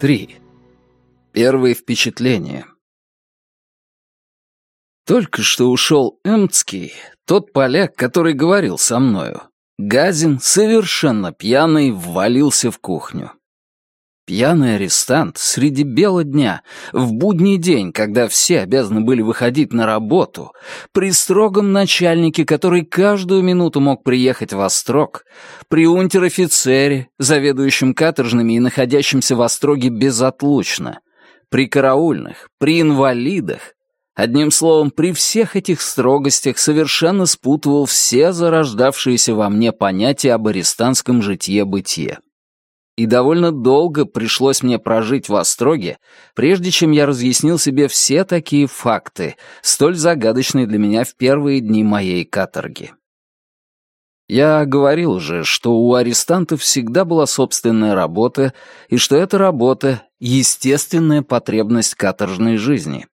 3. Первые впечатления. Только что ушел Эмцкий, тот поляк, который говорил со мною. Газин, совершенно пьяный, ввалился в кухню. Пьяный арестант среди бела дня, в будний день, когда все обязаны были выходить на работу, при строгом начальнике, который каждую минуту мог приехать в Острог, при унтер-офицере, заведующем каторжными и находящемся в Остроге безотлучно, при караульных, при инвалидах, Одним словом, при всех этих строгостях совершенно спутывал все зарождавшиеся во мне понятия об арестантском житье-бытие и довольно долго пришлось мне прожить в Остроге, прежде чем я разъяснил себе все такие факты, столь загадочные для меня в первые дни моей каторги. Я говорил уже, что у арестантов всегда была собственная работа, и что эта работа — естественная потребность каторжной жизни.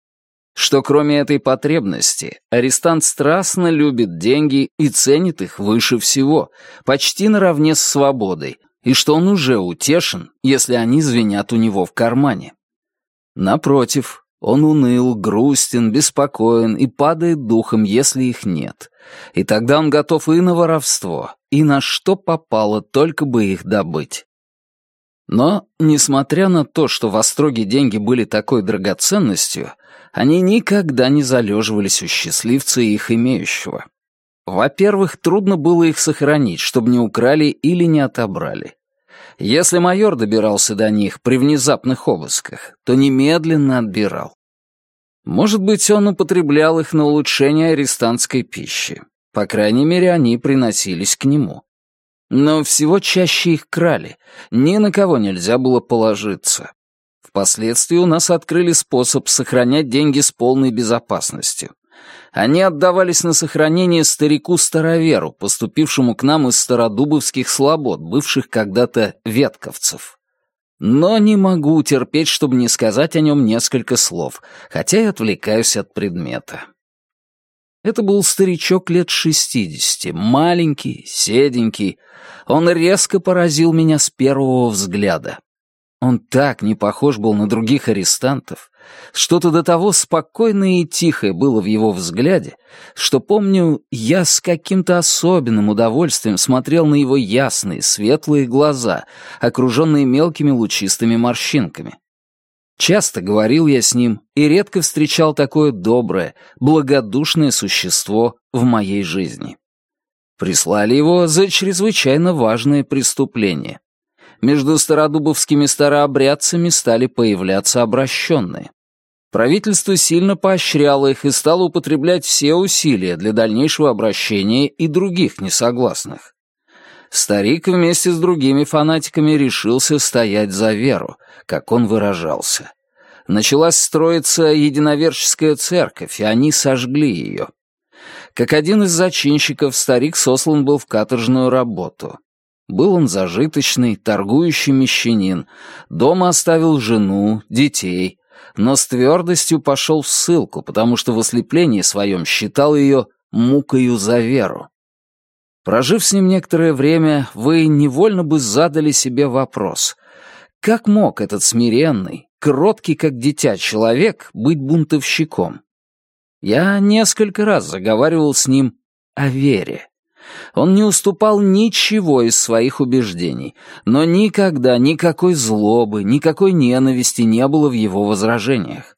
Что кроме этой потребности, арестант страстно любит деньги и ценит их выше всего, почти наравне с свободой, и что он уже утешен, если они звенят у него в кармане. Напротив, он уныл, грустен, беспокоен и падает духом, если их нет. И тогда он готов и на воровство, и на что попало, только бы их добыть. Но, несмотря на то, что в Остроге деньги были такой драгоценностью, они никогда не залеживались у счастливца их имеющего. Во-первых, трудно было их сохранить, чтобы не украли или не отобрали. Если майор добирался до них при внезапных обысках, то немедленно отбирал. Может быть, он употреблял их на улучшение арестантской пищи. По крайней мере, они приносились к нему. Но всего чаще их крали, ни на кого нельзя было положиться. Впоследствии у нас открыли способ сохранять деньги с полной безопасностью. Они отдавались на сохранение старику-староверу, поступившему к нам из стародубовских слобод, бывших когда-то ветковцев. Но не могу терпеть, чтобы не сказать о нем несколько слов, хотя и отвлекаюсь от предмета. Это был старичок лет шестидесяти, маленький, седенький. Он резко поразил меня с первого взгляда. Он так не похож был на других арестантов, что-то до того спокойное и тихое было в его взгляде, что, помню, я с каким-то особенным удовольствием смотрел на его ясные, светлые глаза, окруженные мелкими лучистыми морщинками. Часто говорил я с ним и редко встречал такое доброе, благодушное существо в моей жизни. Прислали его за чрезвычайно важное преступление между стародубовскими старообрядцами стали появляться обращенные. Правительство сильно поощряло их и стало употреблять все усилия для дальнейшего обращения и других несогласных. Старик вместе с другими фанатиками решился стоять за веру, как он выражался. Началась строиться единоверческая церковь, и они сожгли ее. Как один из зачинщиков, старик сослан был в каторжную работу. Был он зажиточный, торгующий мещанин, дома оставил жену, детей, но с твердостью пошел в ссылку, потому что в ослеплении своем считал ее мукою за веру. Прожив с ним некоторое время, вы невольно бы задали себе вопрос, как мог этот смиренный, кроткий как дитя человек быть бунтовщиком? Я несколько раз заговаривал с ним о вере. Он не уступал ничего из своих убеждений, но никогда никакой злобы, никакой ненависти не было в его возражениях.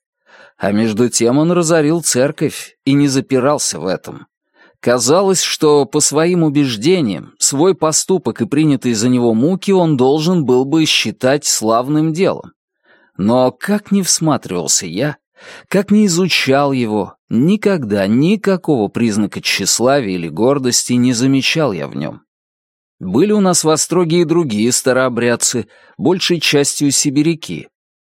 А между тем он разорил церковь и не запирался в этом. Казалось, что по своим убеждениям, свой поступок и принятые за него муки он должен был бы считать славным делом. Но как не всматривался я, как не изучал его, никогда никакого признака тщеславия или гордости не замечал я в нем. Были у нас в Остроге и другие старообрядцы, большей частью сибиряки.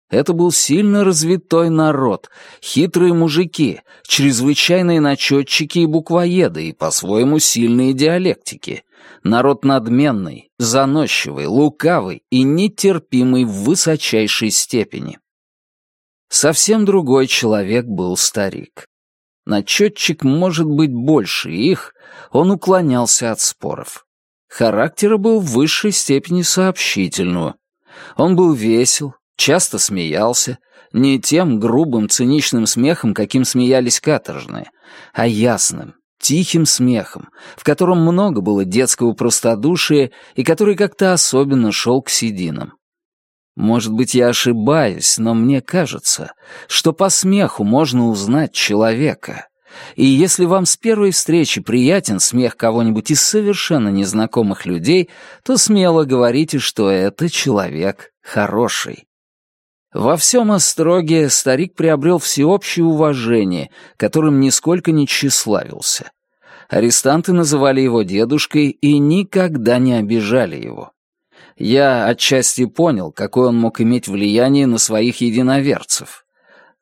Это был сильно развитой народ, хитрые мужики, чрезвычайные начетчики и буквоеды и по-своему сильные диалектики. Народ надменный, заносчивый, лукавый и нетерпимый в высочайшей степени. Совсем другой человек был старик. Начетчик может быть больше их, он уклонялся от споров. Характера был в высшей степени сообщительного. Он был весел, часто смеялся, не тем грубым, циничным смехом, каким смеялись каторжные, а ясным, тихим смехом, в котором много было детского простодушия и который как-то особенно шел к сединам. Может быть, я ошибаюсь, но мне кажется, что по смеху можно узнать человека. И если вам с первой встречи приятен смех кого-нибудь из совершенно незнакомых людей, то смело говорите, что это человек хороший. Во всем Остроге старик приобрел всеобщее уважение, которым нисколько не тщеславился. Арестанты называли его дедушкой и никогда не обижали его. Я отчасти понял, какое он мог иметь влияние на своих единоверцев.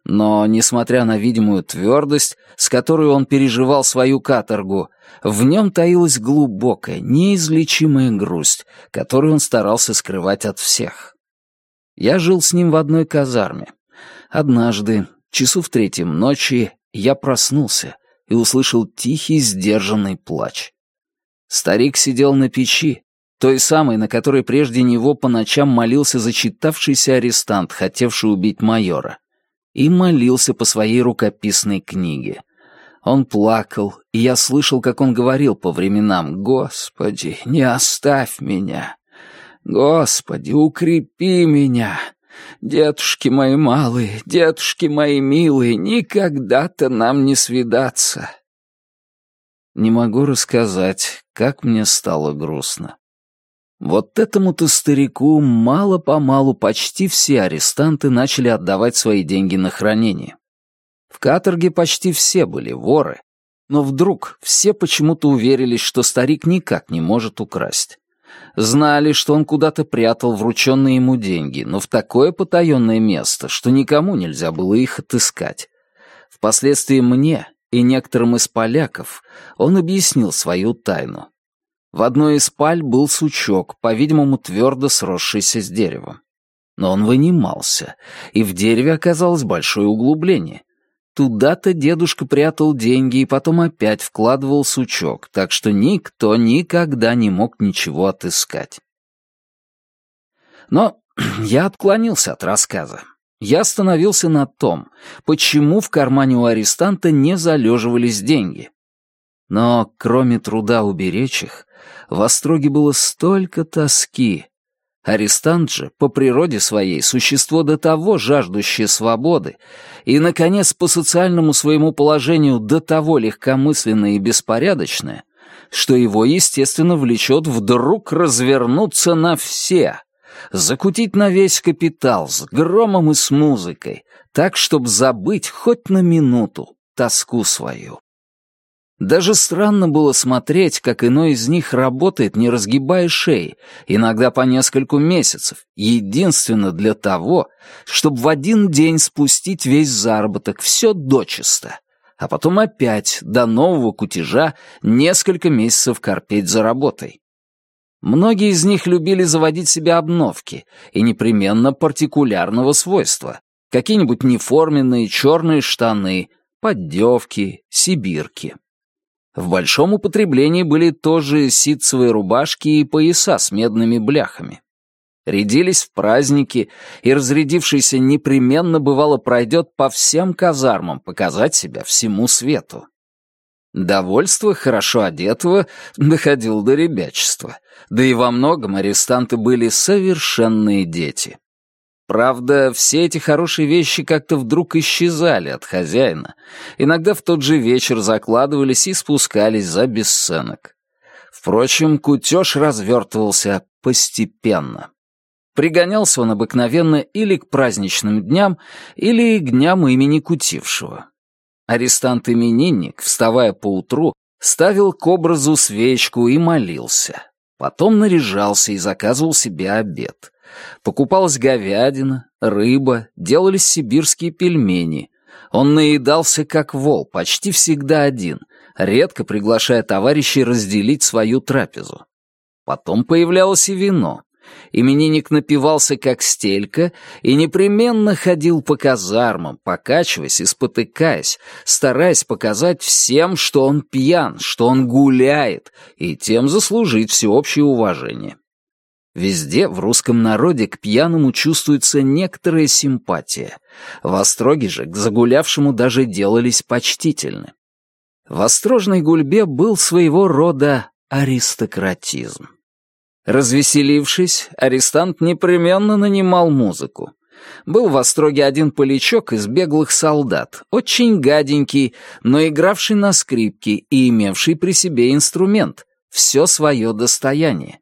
Но, несмотря на видимую твердость, с которой он переживал свою каторгу, в нем таилась глубокая, неизлечимая грусть, которую он старался скрывать от всех. Я жил с ним в одной казарме. Однажды, часу в третьем ночи, я проснулся и услышал тихий, сдержанный плач. Старик сидел на печи, той самой, на которой прежде него по ночам молился зачитавшийся арестант, хотевший убить майора, и молился по своей рукописной книге. Он плакал, и я слышал, как он говорил по временам «Господи, не оставь меня! Господи, укрепи меня! Дедушки мои малые, дедушки мои милые, никогда-то нам не свидаться!» Не могу рассказать, как мне стало грустно. Вот этому-то старику мало-помалу почти все арестанты начали отдавать свои деньги на хранение. В каторге почти все были воры, но вдруг все почему-то уверились, что старик никак не может украсть. Знали, что он куда-то прятал врученные ему деньги, но в такое потаенное место, что никому нельзя было их отыскать. Впоследствии мне и некоторым из поляков он объяснил свою тайну. В одной из паль был сучок, по-видимому, твердо сросшийся с деревом. Но он вынимался, и в дереве оказалось большое углубление. Туда-то дедушка прятал деньги и потом опять вкладывал сучок, так что никто никогда не мог ничего отыскать. Но я отклонился от рассказа. Я остановился на том, почему в кармане у арестанта не залеживались деньги. Но кроме труда уберечь их, в Остроге было столько тоски, Арестант же, по природе своей, существо до того жаждущее свободы, и, наконец, по социальному своему положению до того легкомысленное и беспорядочное, что его, естественно, влечет вдруг развернуться на все, закутить на весь капитал с громом и с музыкой, так, чтобы забыть хоть на минуту тоску свою. Даже странно было смотреть, как иной из них работает, не разгибая шеи, иногда по нескольку месяцев, единственно для того, чтобы в один день спустить весь заработок, все дочисто, а потом опять до нового кутежа несколько месяцев корпеть за работой. Многие из них любили заводить себе обновки, и непременно партикулярного свойства, какие-нибудь неформенные черные штаны, поддевки, сибирки. В большом употреблении были тоже ситцевые рубашки и пояса с медными бляхами. Рядились в праздники, и разрядившийся непременно бывало пройдет по всем казармам показать себя всему свету. Довольство хорошо одетого доходило до ребячества, да и во многом арестанты были совершенные дети. Правда, все эти хорошие вещи как-то вдруг исчезали от хозяина. Иногда в тот же вечер закладывались и спускались за бесценок. Впрочем, кутеж развертывался постепенно. Пригонялся он обыкновенно или к праздничным дням, или к дням имени кутившего. Арестант-именинник, вставая поутру, ставил к образу свечку и молился. Потом наряжался и заказывал себе обед — Покупалась говядина, рыба, делались сибирские пельмени. Он наедался как вол, почти всегда один, редко приглашая товарищей разделить свою трапезу. Потом появлялось и вино. Именинник напивался как стелька и непременно ходил по казармам, покачиваясь и спотыкаясь, стараясь показать всем, что он пьян, что он гуляет, и тем заслужить всеобщее уважение. Везде в русском народе к пьяному чувствуется некоторая симпатия. В Остроге же к загулявшему даже делались почтительны. В Острожной гульбе был своего рода аристократизм. Развеселившись, арестант непременно нанимал музыку. Был в Остроге один полячок из беглых солдат, очень гаденький, но игравший на скрипке и имевший при себе инструмент, все свое достояние.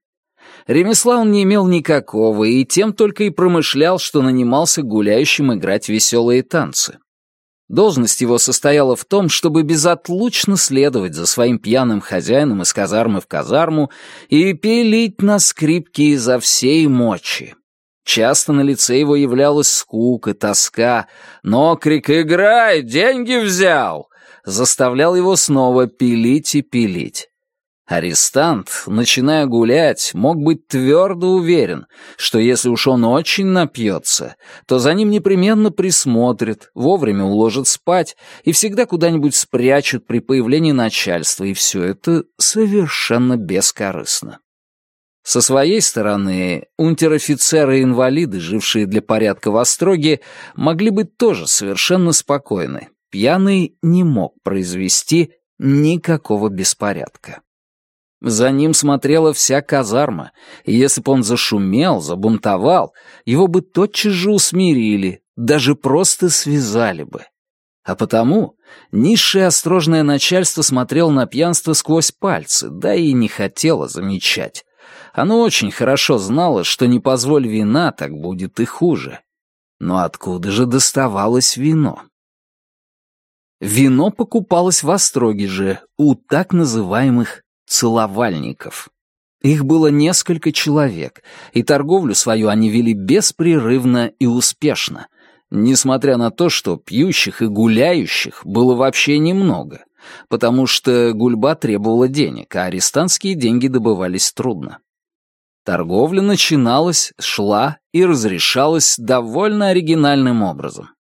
Ремесла он не имел никакого, и тем только и промышлял, что нанимался гуляющим играть веселые танцы. Должность его состояла в том, чтобы безотлучно следовать за своим пьяным хозяином из казармы в казарму и пилить на скрипке изо всей мочи. Часто на лице его являлась скука, тоска, но крик «Играй! Деньги взял!» заставлял его снова пилить и пилить. Арестант, начиная гулять, мог быть твердо уверен, что если уж он очень напьется, то за ним непременно присмотрят, вовремя уложат спать и всегда куда-нибудь спрячут при появлении начальства, и все это совершенно бескорыстно. Со своей стороны, унтер-офицеры-инвалиды, жившие для порядка в Остроге, могли быть тоже совершенно спокойны. Пьяный не мог произвести никакого беспорядка. За ним смотрела вся казарма, и если бы он зашумел, забунтовал, его бы тотчас же усмирили, даже просто связали бы. А потому низшее острожное начальство смотрело на пьянство сквозь пальцы, да и не хотело замечать. Оно очень хорошо знало, что не позволь вина, так будет и хуже. Но откуда же доставалось вино? Вино покупалось в Остроге же, у так называемых целовальников. Их было несколько человек, и торговлю свою они вели беспрерывно и успешно, несмотря на то, что пьющих и гуляющих было вообще немного, потому что гульба требовала денег, а арестантские деньги добывались трудно. Торговля начиналась, шла и разрешалась довольно оригинальным образом.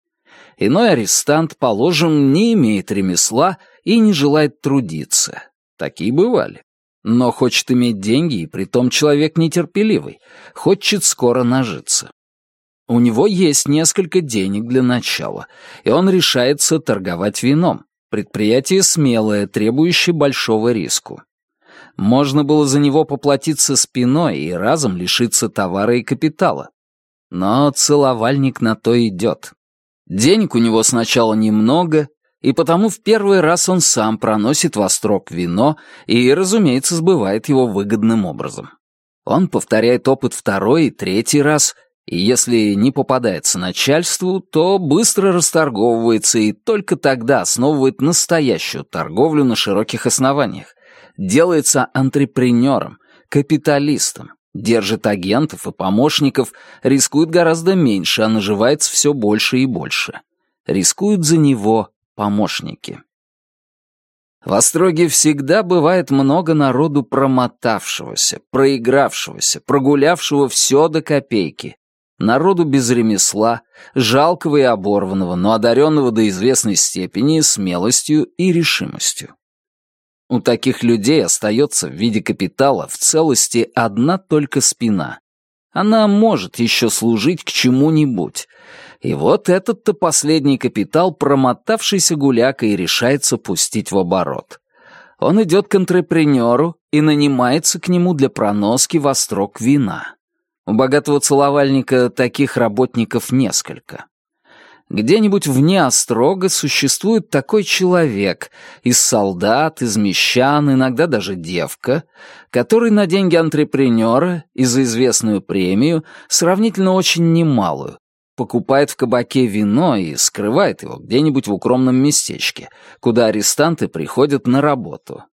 Иной арестант, положим, не имеет ремесла и не желает трудиться, Такие бывали. Но хочет иметь деньги, и притом человек нетерпеливый, хочет скоро нажиться. У него есть несколько денег для начала, и он решается торговать вином. Предприятие смелое, требующее большого риску. Можно было за него поплатиться спиной и разом лишиться товара и капитала. Но целовальник на то идет. Денег у него сначала немного, и потому в первый раз он сам проносит во строк вино и, разумеется, сбывает его выгодным образом. Он повторяет опыт второй и третий раз, и если не попадается начальству, то быстро расторговывается и только тогда основывает настоящую торговлю на широких основаниях, делается антрепренером, капиталистом, держит агентов и помощников, рискует гораздо меньше, а наживается все больше и больше. Рискуют за него помощники. В Остроге всегда бывает много народу промотавшегося, проигравшегося, прогулявшего все до копейки. Народу без ремесла, жалкого и оборванного, но одаренного до известной степени смелостью и решимостью. У таких людей остается в виде капитала в целости одна только спина. Она может еще служить к чему-нибудь, и вот этот-то последний капитал промотавшийся гуляка и решается пустить в оборот. Он идет к антрепренеру и нанимается к нему для проноски во строк вина. У богатого целовальника таких работников несколько. Где-нибудь вне острога существует такой человек, из солдат, из мещан, иногда даже девка, который на деньги антрепренера и за известную премию, сравнительно очень немалую, покупает в кабаке вино и скрывает его где-нибудь в укромном местечке, куда арестанты приходят на работу.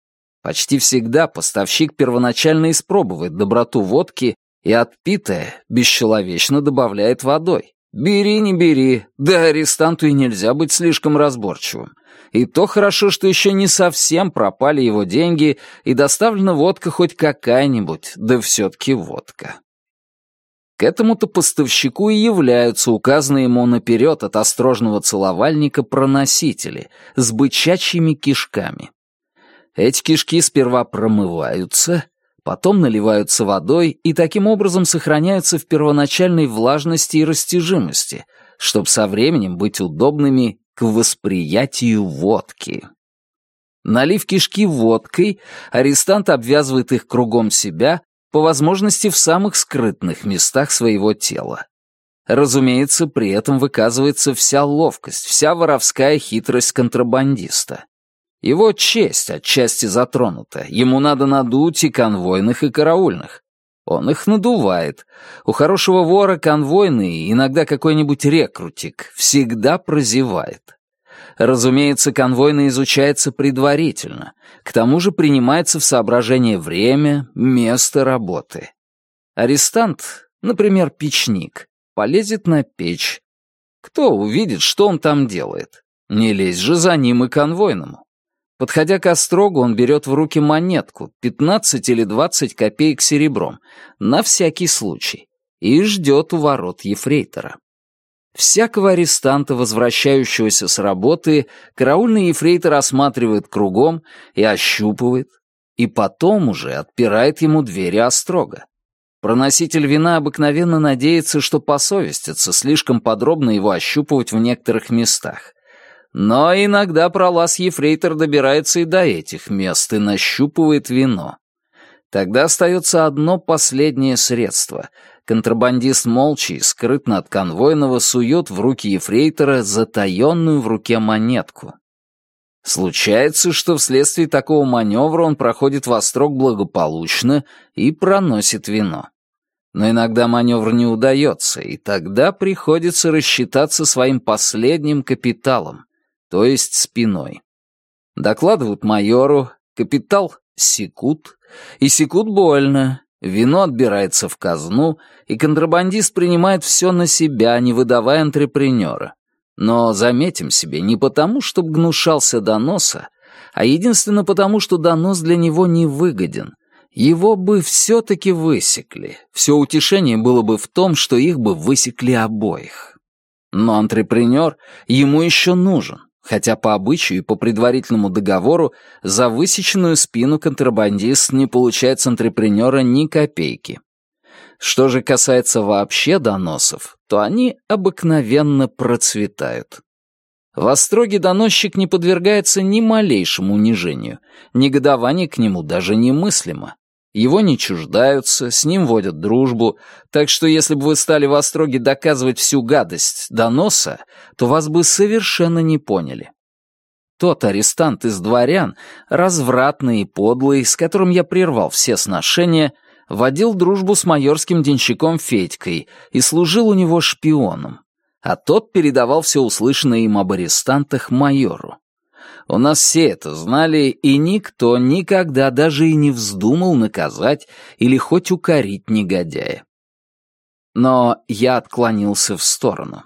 Почти всегда поставщик первоначально испробует доброту водки и отпитое бесчеловечно добавляет водой. Бери, не бери, да арестанту и нельзя быть слишком разборчивым. И то хорошо, что еще не совсем пропали его деньги и доставлена водка хоть какая-нибудь, да все-таки водка. К этому-то поставщику и являются указанные ему наперед от острожного целовальника проносители с бычачьими кишками. Эти кишки сперва промываются, потом наливаются водой и таким образом сохраняются в первоначальной влажности и растяжимости, чтобы со временем быть удобными к восприятию водки. Налив кишки водкой, арестант обвязывает их кругом себя, по возможности в самых скрытных местах своего тела. Разумеется, при этом выказывается вся ловкость, вся воровская хитрость контрабандиста. Его честь отчасти затронута, ему надо надуть и конвойных, и караульных. Он их надувает. У хорошего вора конвойный, иногда какой-нибудь рекрутик, всегда прозевает. Разумеется, конвойный изучается предварительно. К тому же принимается в соображение время, место работы. Арестант, например, печник, полезет на печь. Кто увидит, что он там делает? Не лезь же за ним и конвойному. Подходя к острогу, он берет в руки монетку, 15 или 20 копеек серебром, на всякий случай, и ждет у ворот ефрейтора. Всякого арестанта, возвращающегося с работы, караульный ефрейтор осматривает кругом и ощупывает, и потом уже отпирает ему двери острога. Проноситель вина обыкновенно надеется, что посовестится слишком подробно его ощупывать в некоторых местах. Но иногда пролаз ефрейтор добирается и до этих мест и нащупывает вино. Тогда остается одно последнее средство — контрабандист молча и скрытно от конвойного сует в руки ефрейтора затаенную в руке монетку. Случается, что вследствие такого маневра он проходит во строк благополучно и проносит вино. Но иногда маневр не удается, и тогда приходится рассчитаться своим последним капиталом, то есть спиной. Докладывают майору, капитал секут, и секут больно, Вино отбирается в казну, и контрабандист принимает все на себя, не выдавая антрепренера. Но, заметим себе, не потому, чтобы гнушался доноса, а единственно потому, что донос для него не выгоден. Его бы все-таки высекли. Все утешение было бы в том, что их бы высекли обоих. Но антрепренер ему еще нужен хотя по обычаю и по предварительному договору за высеченную спину контрабандист не получает с антрепренера ни копейки. Что же касается вообще доносов, то они обыкновенно процветают. В Остроге доносчик не подвергается ни малейшему унижению, негодование к нему даже немыслимо. Его не чуждаются, с ним водят дружбу, так что если бы вы стали в Остроге доказывать всю гадость доноса, то вас бы совершенно не поняли. Тот арестант из дворян, развратный и подлый, с которым я прервал все сношения, водил дружбу с майорским денщиком Федькой и служил у него шпионом, а тот передавал все услышанное им об арестантах майору. У нас все это знали, и никто никогда даже и не вздумал наказать или хоть укорить негодяя. Но я отклонился в сторону.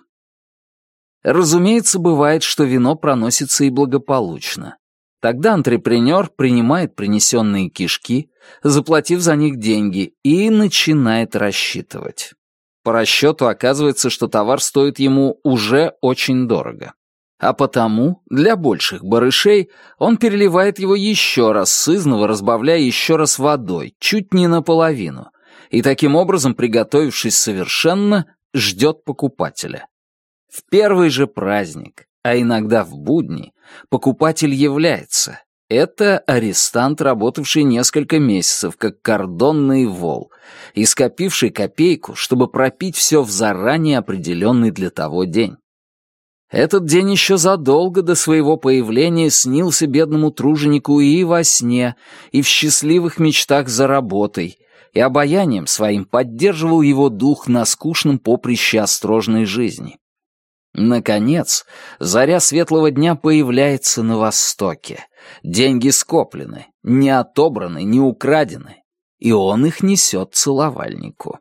Разумеется, бывает, что вино проносится и благополучно. Тогда антрепренер принимает принесенные кишки, заплатив за них деньги, и начинает рассчитывать. По расчету оказывается, что товар стоит ему уже очень дорого. А потому, для больших барышей, он переливает его еще раз, сызново разбавляя еще раз водой, чуть не наполовину, и таким образом, приготовившись совершенно, ждет покупателя. В первый же праздник, а иногда в будни, покупатель является. Это арестант, работавший несколько месяцев, как кордонный вол, и скопивший копейку, чтобы пропить все в заранее определенный для того день. Этот день еще задолго до своего появления снился бедному труженику и во сне, и в счастливых мечтах за работой, и обаянием своим поддерживал его дух на скучном поприще острожной жизни. Наконец, заря светлого дня появляется на востоке. Деньги скоплены, не отобраны, не украдены, и он их несет целовальнику.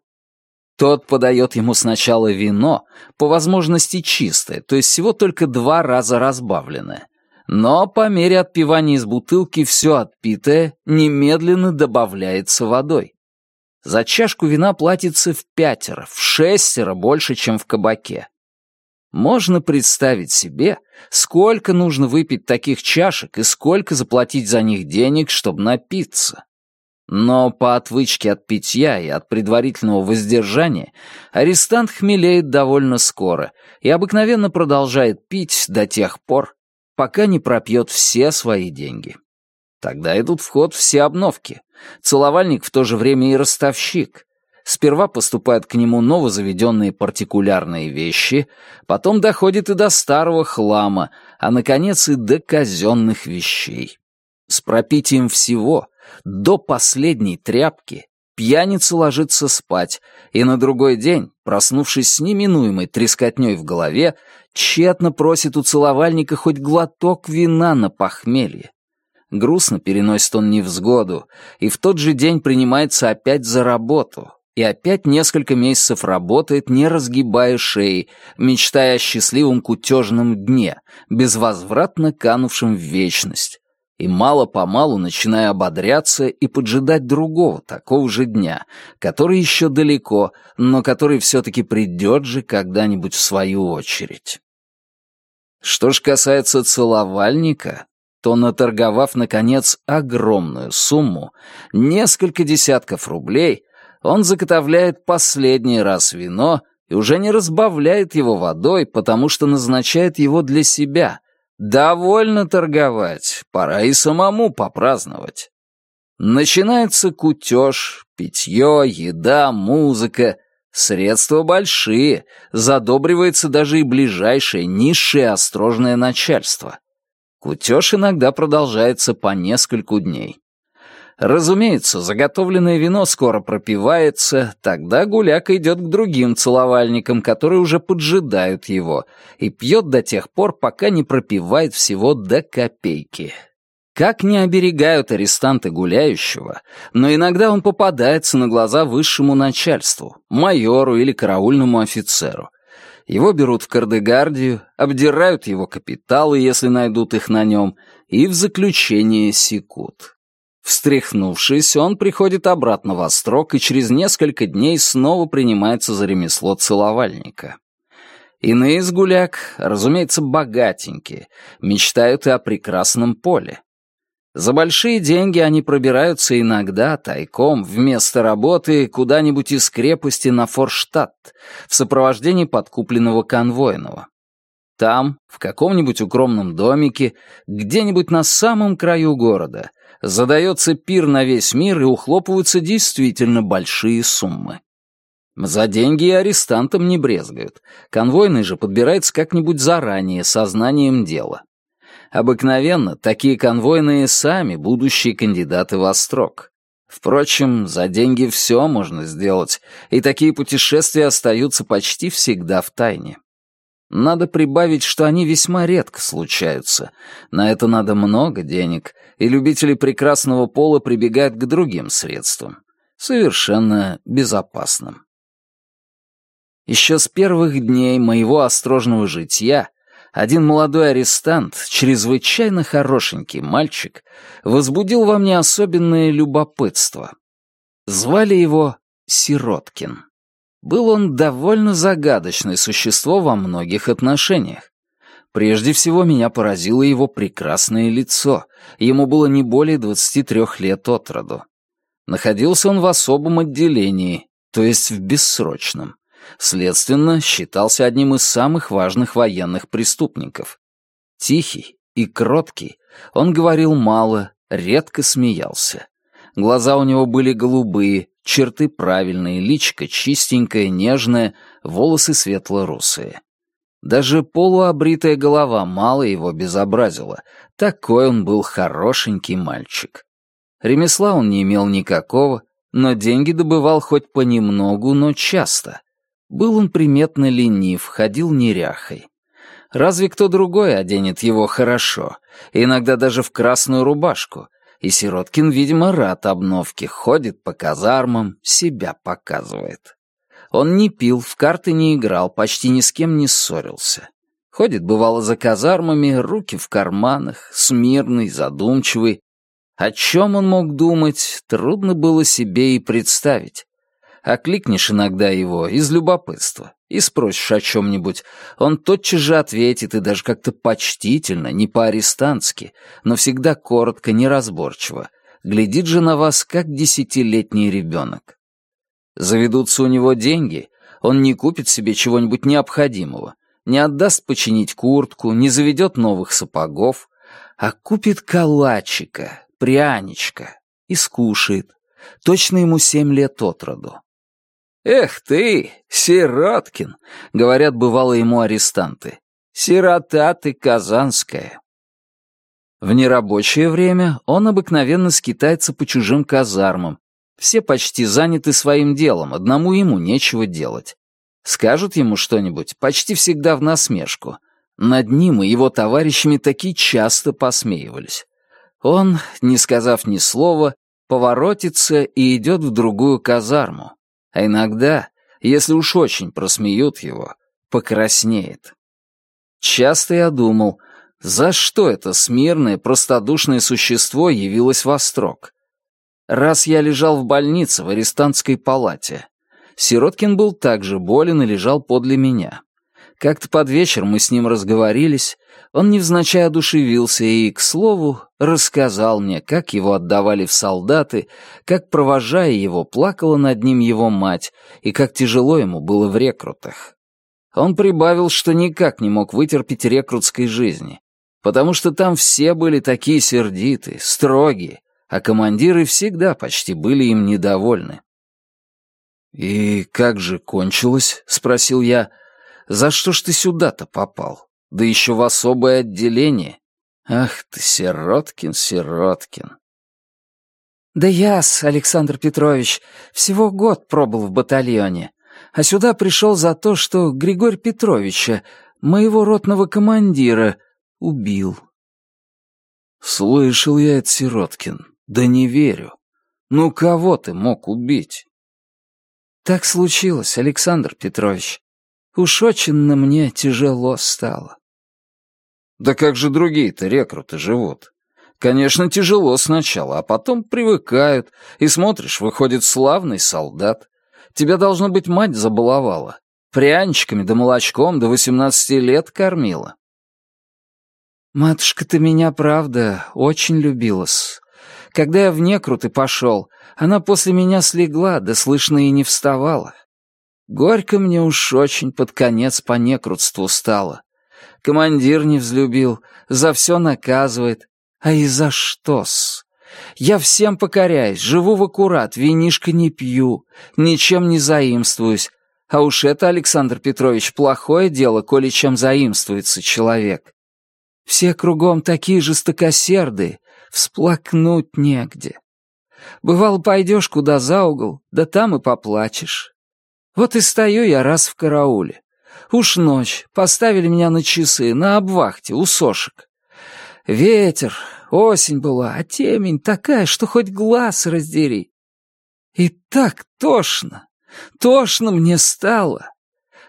Тот подает ему сначала вино, по возможности чистое, то есть всего только два раза разбавленное. Но по мере отпивания из бутылки все отпитое немедленно добавляется водой. За чашку вина платится в пятеро, в шестеро больше, чем в кабаке. Можно представить себе, сколько нужно выпить таких чашек и сколько заплатить за них денег, чтобы напиться. Но по отвычке от питья и от предварительного воздержания арестант хмелеет довольно скоро и обыкновенно продолжает пить до тех пор, пока не пропьет все свои деньги. Тогда идут в ход все обновки. Целовальник в то же время и ростовщик. Сперва поступают к нему новозаведенные партикулярные вещи, потом доходит и до старого хлама, а, наконец, и до казенных вещей. С пропитием всего, до последней тряпки, пьяница ложится спать, и на другой день, проснувшись с неминуемой трескотней в голове, тщетно просит у целовальника хоть глоток вина на похмелье. Грустно переносит он невзгоду, и в тот же день принимается опять за работу, и опять несколько месяцев работает, не разгибая шеи, мечтая о счастливом кутежном дне, безвозвратно канувшем в вечность, и мало-помалу начиная ободряться и поджидать другого такого же дня, который еще далеко, но который все-таки придет же когда-нибудь в свою очередь. Что ж касается целовальника, то, наторговав, наконец, огромную сумму, несколько десятков рублей, он заготовляет последний раз вино и уже не разбавляет его водой, потому что назначает его для себя, Довольно торговать, пора и самому попраздновать. Начинается кутеж, питье, еда, музыка. Средства большие, задобривается даже и ближайшее низшее острожное начальство. Кутеж иногда продолжается по нескольку дней. Разумеется, заготовленное вино скоро пропивается, тогда гуляк идет к другим целовальникам, которые уже поджидают его, и пьет до тех пор, пока не пропивает всего до копейки. Как не оберегают арестанты гуляющего, но иногда он попадается на глаза высшему начальству, майору или караульному офицеру. Его берут в кардегардию, обдирают его капиталы, если найдут их на нем, и в заключение секут. Встряхнувшись, он приходит обратно в острог и через несколько дней снова принимается за ремесло целовальника. Иные из гуляк, разумеется, богатенькие, мечтают и о прекрасном поле. За большие деньги они пробираются иногда тайком вместо работы куда-нибудь из крепости на Форштадт в сопровождении подкупленного конвойного. Там, в каком-нибудь укромном домике, где-нибудь на самом краю города, задается пир на весь мир и ухлопываются действительно большие суммы. За деньги и арестантам не брезгают. Конвойный же подбирается как-нибудь заранее, сознанием дела. Обыкновенно такие конвойные сами будущие кандидаты в острог. Впрочем, за деньги все можно сделать, и такие путешествия остаются почти всегда в тайне. Надо прибавить, что они весьма редко случаются. На это надо много денег, и любители прекрасного пола прибегают к другим средствам, совершенно безопасным. Еще с первых дней моего осторожного житья один молодой арестант, чрезвычайно хорошенький мальчик, возбудил во мне особенное любопытство. Звали его Сироткин. Был он довольно загадочное существо во многих отношениях. Прежде всего меня поразило его прекрасное лицо. Ему было не более 23 лет от роду. Находился он в особом отделении, то есть в бессрочном. Следственно, считался одним из самых важных военных преступников. Тихий и кроткий, он говорил мало, редко смеялся. Глаза у него были голубые, черты правильные, личка чистенькая, нежная, волосы светло-русые. Даже полуобритая голова мало его безобразила. Такой он был хорошенький мальчик. Ремесла он не имел никакого, но деньги добывал хоть понемногу, но часто. Был он приметно ленив, ходил неряхой. Разве кто другой оденет его хорошо, иногда даже в красную рубашку, и Сироткин, видимо, рад обновке, ходит по казармам, себя показывает. Он не пил, в карты не играл, почти ни с кем не ссорился. Ходит, бывало, за казармами, руки в карманах, смирный, задумчивый. О чем он мог думать, трудно было себе и представить. Окликнешь иногда его из любопытства и спросишь о чем-нибудь, он тотчас же ответит и даже как-то почтительно, не по-арестантски, но всегда коротко, неразборчиво. глядит же на вас, как десятилетний ребенок. Заведутся у него деньги, он не купит себе чего-нибудь необходимого, не отдаст починить куртку, не заведет новых сапогов, а купит калачика, пряничка и скушает. Точно ему семь лет от роду. «Эх ты, Сироткин!» — говорят бывало ему арестанты. «Сирота ты казанская!» В нерабочее время он обыкновенно скитается по чужим казармам. Все почти заняты своим делом, одному ему нечего делать. Скажут ему что-нибудь, почти всегда в насмешку. Над ним и его товарищами такие часто посмеивались. Он, не сказав ни слова, поворотится и идет в другую казарму. А иногда, если уж очень просмеют его, покраснеет. Часто я думал, за что это смирное, простодушное существо явилось во строк? Раз я лежал в больнице в арестантской палате. Сироткин был также болен и лежал подле меня. Как-то под вечер мы с ним разговорились, он невзначай одушевился и, к слову, рассказал мне, как его отдавали в солдаты, как, провожая его, плакала над ним его мать, и как тяжело ему было в рекрутах. Он прибавил, что никак не мог вытерпеть рекрутской жизни, потому что там все были такие сердитые, строгие, а командиры всегда почти были им недовольны. «И как же кончилось?» — спросил я. «За что ж ты сюда-то попал? Да еще в особое отделение. Ах ты, Сироткин, Сироткин!» «Да яс, Александр Петрович, всего год пробыл в батальоне, а сюда пришел за то, что Григория Петровича, моего ротного командира, убил. Слышал я это, Сироткин. Да не верю. Ну кого ты мог убить? Так случилось, Александр Петрович. Уж очень на мне тяжело стало. Да как же другие-то рекруты живут? Конечно, тяжело сначала, а потом привыкают, и смотришь, выходит славный солдат. Тебя, должно быть, мать забаловала. Пряничками да молочком до восемнадцати лет кормила. Матушка-то меня, правда, очень любила-с. Когда я в некруты пошел, она после меня слегла, да слышно и не вставала. Горько мне уж очень под конец по некрутству стало. Командир не взлюбил, за все наказывает. А и за что-с? Я всем покоряюсь, живу в аккурат, винишко не пью, ничем не заимствуюсь. А уж это, Александр Петрович, плохое дело, коли чем заимствуется человек. Все кругом такие жестокосердые, всплакнуть негде. Бывало, пойдешь куда за угол, да там и поплачешь. Вот и стою я раз в карауле. Уж ночь, поставили меня на часы, на обвахте, у сошек. Ветер, осень была, а темень такая, что хоть глаз раздери. И так тошно, тошно мне стало.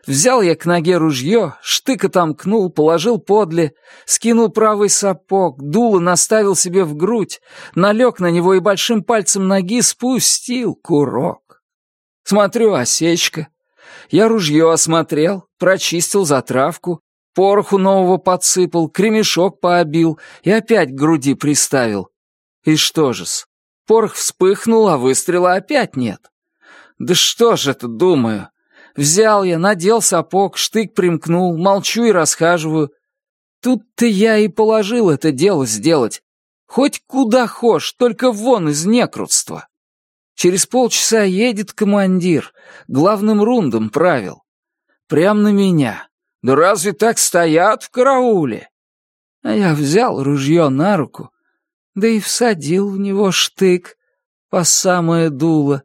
Взял я к ноге ружье, штык отомкнул, положил подле, скинул правый сапог, дуло наставил себе в грудь, налег на него и большим пальцем ноги спустил курок. Смотрю, осечка. Я ружье осмотрел, прочистил затравку, пороху нового подсыпал, кремешок пообил и опять к груди приставил. И что же-с, порох вспыхнул, а выстрела опять нет. Да что же это, думаю, Взял я, надел сапог, штык примкнул, молчу и расхаживаю. Тут-то я и положил это дело сделать. Хоть куда хошь, только вон из некрутства. Через полчаса едет командир, главным рундом правил. Прям на меня. Да разве так стоят в карауле? А я взял ружье на руку, да и всадил в него штык по самое дуло.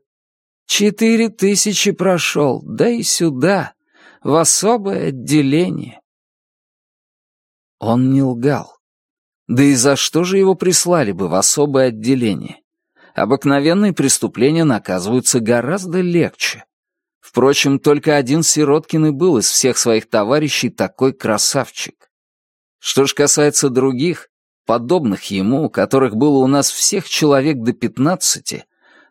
Четыре тысячи прошел, да и сюда, в особое отделение. Он не лгал. Да и за что же его прислали бы в особое отделение? Обыкновенные преступления наказываются гораздо легче. Впрочем, только один Сироткин и был из всех своих товарищей такой красавчик. Что ж касается других, подобных ему, которых было у нас всех человек до пятнадцати,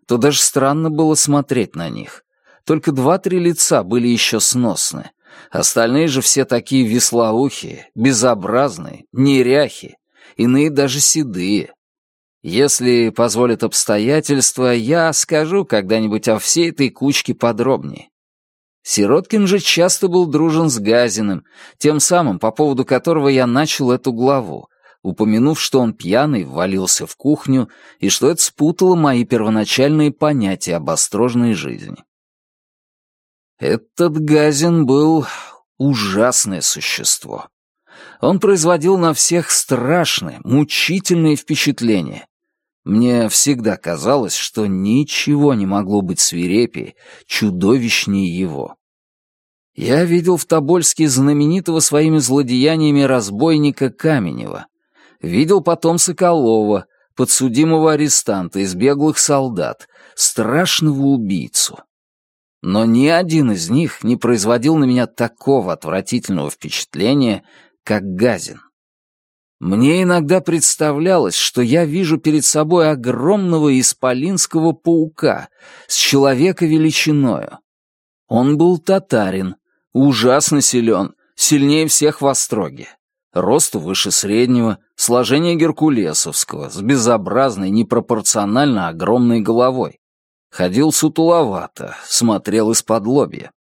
то даже странно было смотреть на них. Только два-три лица были еще сносны. Остальные же все такие веслоухие, безобразные, неряхи, иные даже седые. Если позволят обстоятельства, я скажу когда-нибудь о всей этой кучке подробнее. Сироткин же часто был дружен с Газиным, тем самым, по поводу которого я начал эту главу, упомянув, что он пьяный ввалился в кухню и что это спутало мои первоначальные понятия об осторожной жизни. Этот Газин был ужасное существо. Он производил на всех страшные, мучительные впечатления. Мне всегда казалось, что ничего не могло быть свирепее, чудовищнее его. Я видел в Тобольске знаменитого своими злодеяниями разбойника Каменева. Видел потом Соколова, подсудимого арестанта из беглых солдат, страшного убийцу. Но ни один из них не производил на меня такого отвратительного впечатления, как Газин. Мне иногда представлялось, что я вижу перед собой огромного исполинского паука с человека величиною. Он был татарин, ужасно силен, сильнее всех в Остроге. Росту выше среднего, сложение геркулесовского, с безобразной, непропорционально огромной головой. Ходил сутуловато, смотрел из-под лобья.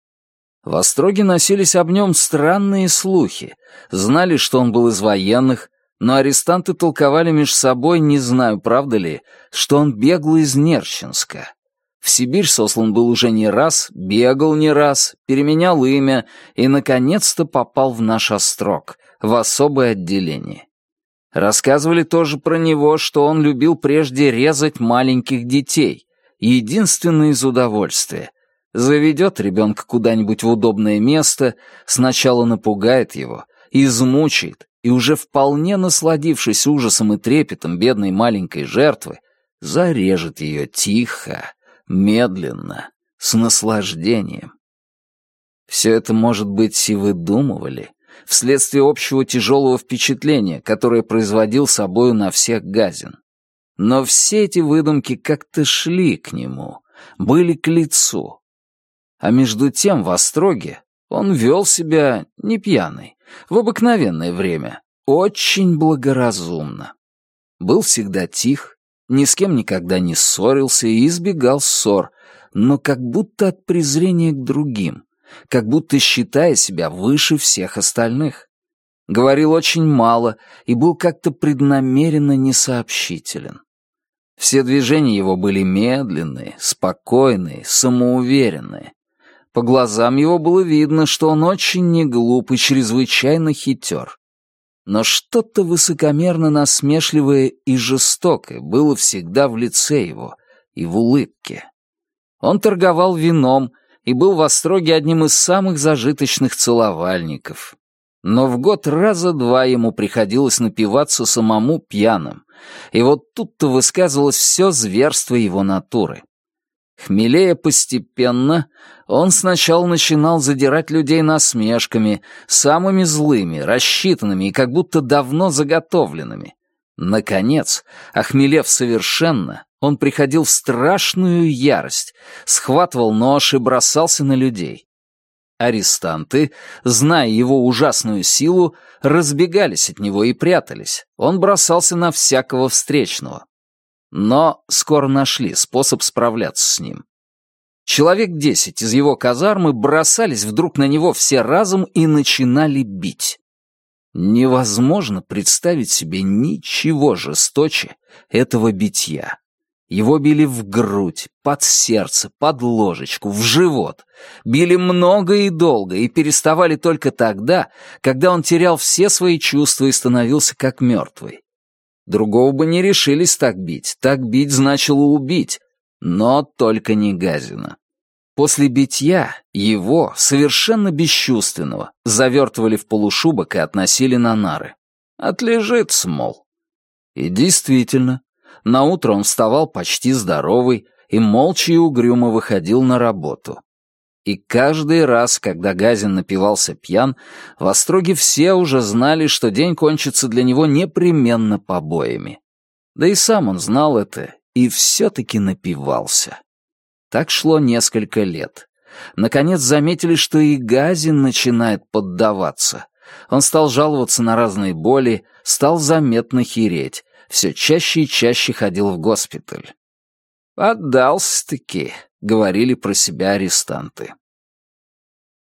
В Остроге носились об нем странные слухи, знали, что он был из военных, но арестанты толковали меж собой, не знаю, правда ли, что он бегал из Нерчинска. В Сибирь сослан был уже не раз, бегал не раз, переменял имя и, наконец-то, попал в наш острог, в особое отделение. Рассказывали тоже про него, что он любил прежде резать маленьких детей, единственное из удовольствия. Заведет ребенка куда-нибудь в удобное место, сначала напугает его, измучает, и уже вполне насладившись ужасом и трепетом бедной маленькой жертвы, зарежет ее тихо, медленно, с наслаждением. Все это, может быть, и выдумывали, вследствие общего тяжелого впечатления, которое производил собою на всех Газин. Но все эти выдумки как-то шли к нему, были к лицу. А между тем в Остроге он вел себя не пьяный, в обыкновенное время, очень благоразумно. Был всегда тих, ни с кем никогда не ссорился и избегал ссор, но как будто от презрения к другим, как будто считая себя выше всех остальных. Говорил очень мало и был как-то преднамеренно несообщителен. Все движения его были медленные, спокойные, самоуверенные. По глазам его было видно, что он очень не глуп и чрезвычайно хитер. Но что-то высокомерно насмешливое и жестокое было всегда в лице его и в улыбке. Он торговал вином и был в Остроге одним из самых зажиточных целовальников. Но в год раза два ему приходилось напиваться самому пьяным, и вот тут-то высказывалось все зверство его натуры. Хмелея постепенно, он сначала начинал задирать людей насмешками, самыми злыми, рассчитанными и как будто давно заготовленными. Наконец, охмелев совершенно, он приходил в страшную ярость, схватывал нож и бросался на людей. Арестанты, зная его ужасную силу, разбегались от него и прятались. Он бросался на всякого встречного. Но скоро нашли способ справляться с ним. Человек десять из его казармы бросались вдруг на него все разом и начинали бить. Невозможно представить себе ничего жесточе этого битья. Его били в грудь, под сердце, под ложечку, в живот. Били много и долго и переставали только тогда, когда он терял все свои чувства и становился как мертвый. Другого бы не решились так бить. Так бить значило убить. Но только не Газина. После битья его, совершенно бесчувственного, завертывали в полушубок и относили на нары. Отлежится, мол. И действительно, наутро он вставал почти здоровый и молча и угрюмо выходил на работу. И каждый раз, когда Газин напивался пьян, в Остроге все уже знали, что день кончится для него непременно побоями. Да и сам он знал это и все-таки напивался. Так шло несколько лет. Наконец заметили, что и Газин начинает поддаваться. Он стал жаловаться на разные боли, стал заметно хереть, все чаще и чаще ходил в госпиталь. «Отдался-таки», — говорили про себя арестанты.